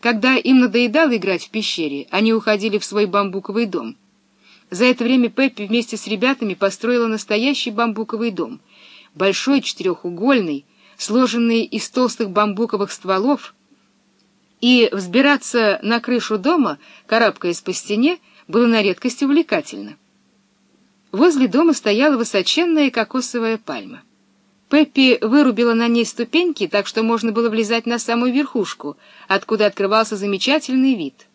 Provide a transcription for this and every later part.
Когда им надоедало играть в пещере, они уходили в свой бамбуковый дом. За это время Пеппи вместе с ребятами построила настоящий бамбуковый дом, большой четырехугольный, сложенный из толстых бамбуковых стволов, и взбираться на крышу дома, карабкаясь по стене, было на редкость увлекательно. Возле дома стояла высоченная кокосовая пальма. Пеппи вырубила на ней ступеньки, так что можно было влезать на самую верхушку, откуда открывался замечательный вид.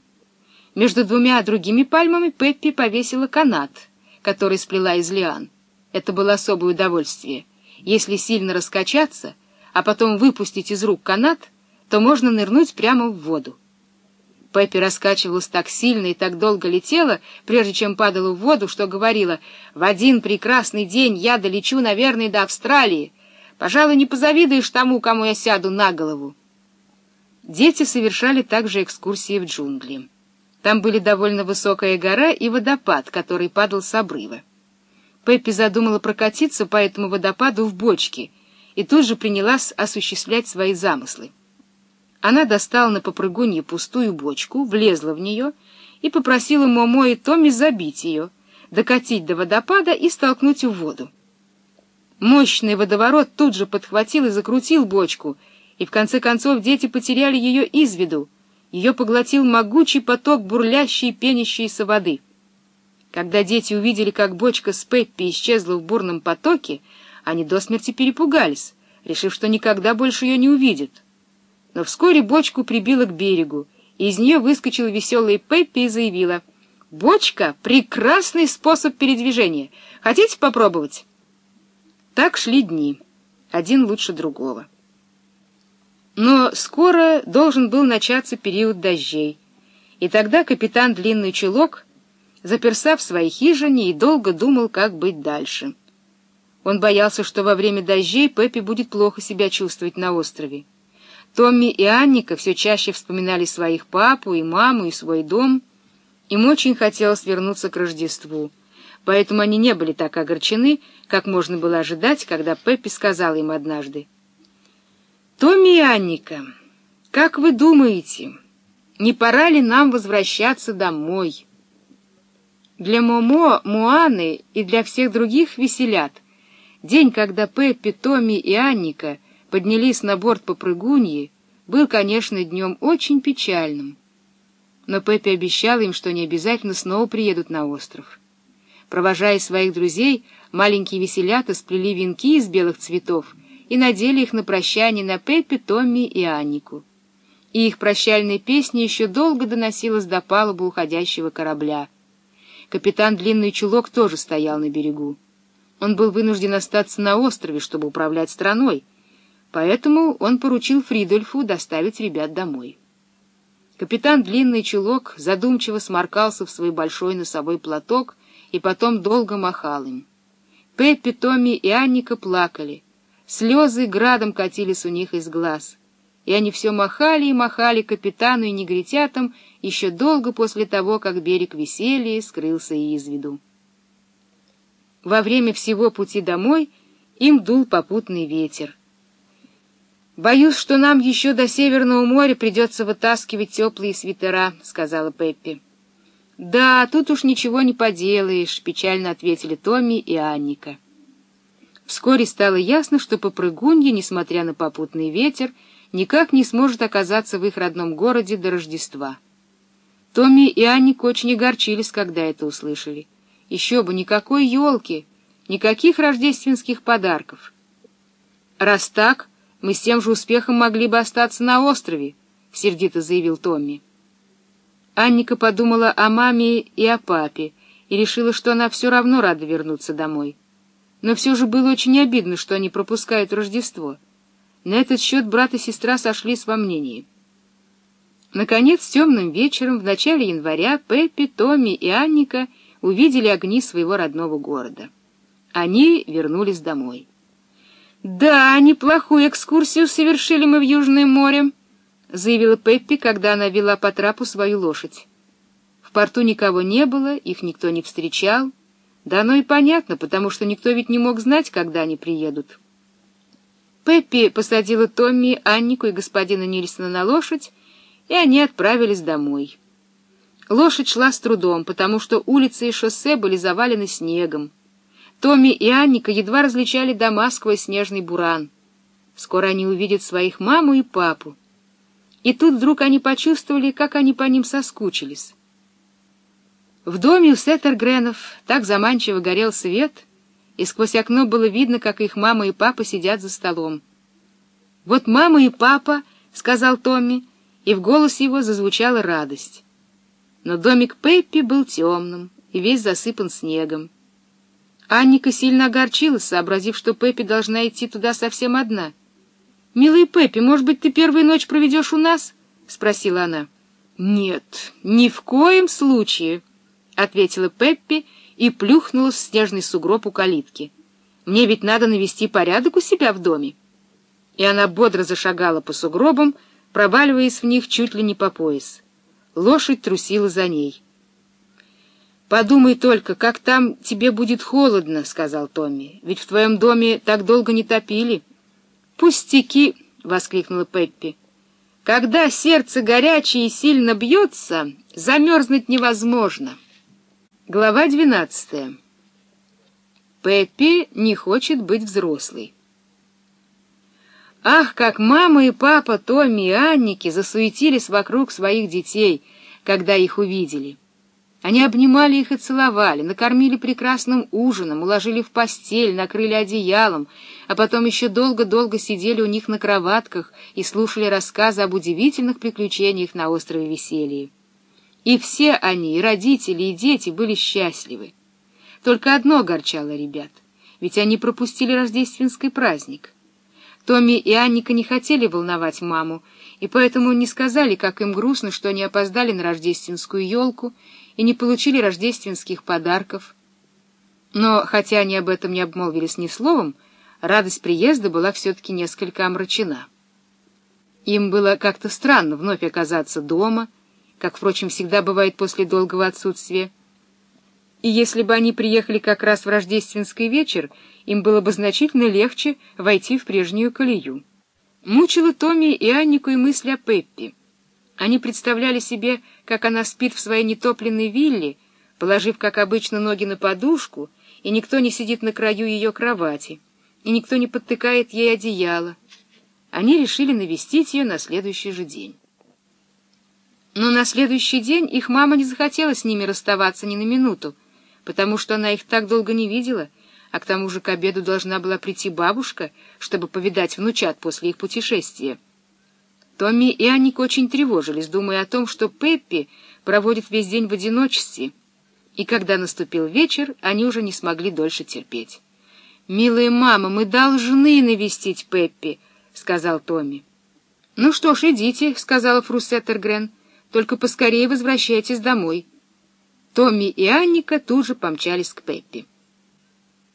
Между двумя другими пальмами Пеппи повесила канат, который сплела из лиан. Это было особое удовольствие. Если сильно раскачаться, а потом выпустить из рук канат, то можно нырнуть прямо в воду. Пеппи раскачивалась так сильно и так долго летела, прежде чем падала в воду, что говорила, «В один прекрасный день я долечу, наверное, до Австралии. Пожалуй, не позавидуешь тому, кому я сяду на голову». Дети совершали также экскурсии в джунгли. Там были довольно высокая гора и водопад, который падал с обрыва. Пеппи задумала прокатиться по этому водопаду в бочке и тут же принялась осуществлять свои замыслы. Она достала на попрыгунье пустую бочку, влезла в нее и попросила Момо и Томми забить ее, докатить до водопада и столкнуть в воду. Мощный водоворот тут же подхватил и закрутил бочку, и в конце концов дети потеряли ее из виду. Ее поглотил могучий поток бурлящей пенящейся воды. Когда дети увидели, как бочка с Пеппи исчезла в бурном потоке, они до смерти перепугались, решив, что никогда больше ее не увидят. Но вскоре бочку прибило к берегу, и из нее выскочила веселая Пеппи и заявила, «Бочка — прекрасный способ передвижения. Хотите попробовать?» Так шли дни, один лучше другого. Но скоро должен был начаться период дождей, и тогда капитан Длинный Чулок заперся в своей хижине и долго думал, как быть дальше. Он боялся, что во время дождей Пеппи будет плохо себя чувствовать на острове. Томми и Анника все чаще вспоминали своих папу и маму и свой дом. Им очень хотелось вернуться к Рождеству, поэтому они не были так огорчены, как можно было ожидать, когда Пеппи сказала им однажды. «Томми и Анника, как вы думаете, не пора ли нам возвращаться домой?» Для Момо, Муаны и для всех других веселят. День, когда Пеппи, Томми и Анника — поднялись на борт попрыгуньи, был, конечно, днем очень печальным. Но Пеппи обещала им, что они обязательно снова приедут на остров. Провожая своих друзей, маленькие веселята сплели венки из белых цветов и надели их на прощание на Пеппи, Томми и Аннику. И их прощальная песня еще долго доносилась до палубы уходящего корабля. Капитан Длинный Чулок тоже стоял на берегу. Он был вынужден остаться на острове, чтобы управлять страной, Поэтому он поручил Фридольфу доставить ребят домой. Капитан Длинный Чулок задумчиво сморкался в свой большой носовой платок и потом долго махал им. Пеппи, Томми и Анника плакали. Слезы градом катились у них из глаз. И они все махали и махали капитану и негритятам еще долго после того, как берег веселья скрылся из виду. Во время всего пути домой им дул попутный ветер — «Боюсь, что нам еще до Северного моря придется вытаскивать теплые свитера», — сказала Пеппи. «Да, тут уж ничего не поделаешь», — печально ответили Томми и Анника. Вскоре стало ясно, что попрыгунья, несмотря на попутный ветер, никак не сможет оказаться в их родном городе до Рождества. Томми и Анника очень огорчились, когда это услышали. Еще бы, никакой елки, никаких рождественских подарков. Раз так, мы с тем же успехом могли бы остаться на острове, — сердито заявил Томми. Анника подумала о маме и о папе и решила, что она все равно рада вернуться домой. Но все же было очень обидно, что они пропускают Рождество. На этот счет брат и сестра сошлись во мнении. Наконец, темным вечером в начале января Пеппи, Томми и Анника увидели огни своего родного города. Они вернулись домой. «Да, неплохую экскурсию совершили мы в Южное море», — заявила Пеппи, когда она вела по трапу свою лошадь. В порту никого не было, их никто не встречал. Да оно и понятно, потому что никто ведь не мог знать, когда они приедут. Пеппи посадила Томми, Аннику и господина Нильсона на лошадь и они отправились домой. Лошадь шла с трудом, потому что улицы и шоссе были завалены снегом. Томми и Анника едва различали дома сквозь снежный буран. Скоро они увидят своих маму и папу. И тут вдруг они почувствовали, как они по ним соскучились. В доме у Сеттергренов так заманчиво горел свет, и сквозь окно было видно, как их мама и папа сидят за столом. «Вот мама и папа», — сказал Томми, и в голосе его зазвучала радость. Но домик Пеппи был темным и весь засыпан снегом. Анника сильно огорчилась, сообразив, что Пеппи должна идти туда совсем одна. «Милый Пеппи, может быть, ты первую ночь проведешь у нас?» — спросила она. «Нет, ни в коем случае», — ответила Пеппи и плюхнулась в снежный сугроб у калитки. «Мне ведь надо навести порядок у себя в доме». И она бодро зашагала по сугробам, проваливаясь в них чуть ли не по пояс. Лошадь трусила за ней. «Подумай только, как там тебе будет холодно», — сказал Томми. «Ведь в твоем доме так долго не топили». «Пустяки!» — воскликнула Пеппи. «Когда сердце горячее и сильно бьется, замерзнуть невозможно». Глава двенадцатая. Пеппи не хочет быть взрослой. Ах, как мама и папа Томми и Анники засуетились вокруг своих детей, когда их увидели. Они обнимали их и целовали, накормили прекрасным ужином, уложили в постель, накрыли одеялом, а потом еще долго-долго сидели у них на кроватках и слушали рассказы об удивительных приключениях на острове Веселья. И все они, и родители, и дети, были счастливы. Только одно огорчало ребят, ведь они пропустили рождественский праздник. Томми и Анника не хотели волновать маму, и поэтому не сказали, как им грустно, что они опоздали на рождественскую елку и не получили рождественских подарков. Но, хотя они об этом не обмолвились ни словом, радость приезда была все-таки несколько омрачена. Им было как-то странно вновь оказаться дома, как, впрочем, всегда бывает после долгого отсутствия. И если бы они приехали как раз в рождественский вечер, им было бы значительно легче войти в прежнюю колею. Мучила Томми и Аннику и мысль о Пеппи. Они представляли себе, как она спит в своей нетопленной вилле, положив, как обычно, ноги на подушку, и никто не сидит на краю ее кровати, и никто не подтыкает ей одеяло. Они решили навестить ее на следующий же день. Но на следующий день их мама не захотела с ними расставаться ни на минуту, потому что она их так долго не видела, а к тому же к обеду должна была прийти бабушка, чтобы повидать внучат после их путешествия. Томми и Анник очень тревожились, думая о том, что Пеппи проводит весь день в одиночестве, и когда наступил вечер, они уже не смогли дольше терпеть. «Милая мама, мы должны навестить Пеппи», — сказал Томми. «Ну что ж, идите», — сказала Фру Сеттергрен, — только поскорее возвращайтесь домой. Томми и Анника тут же помчались к Пеппи.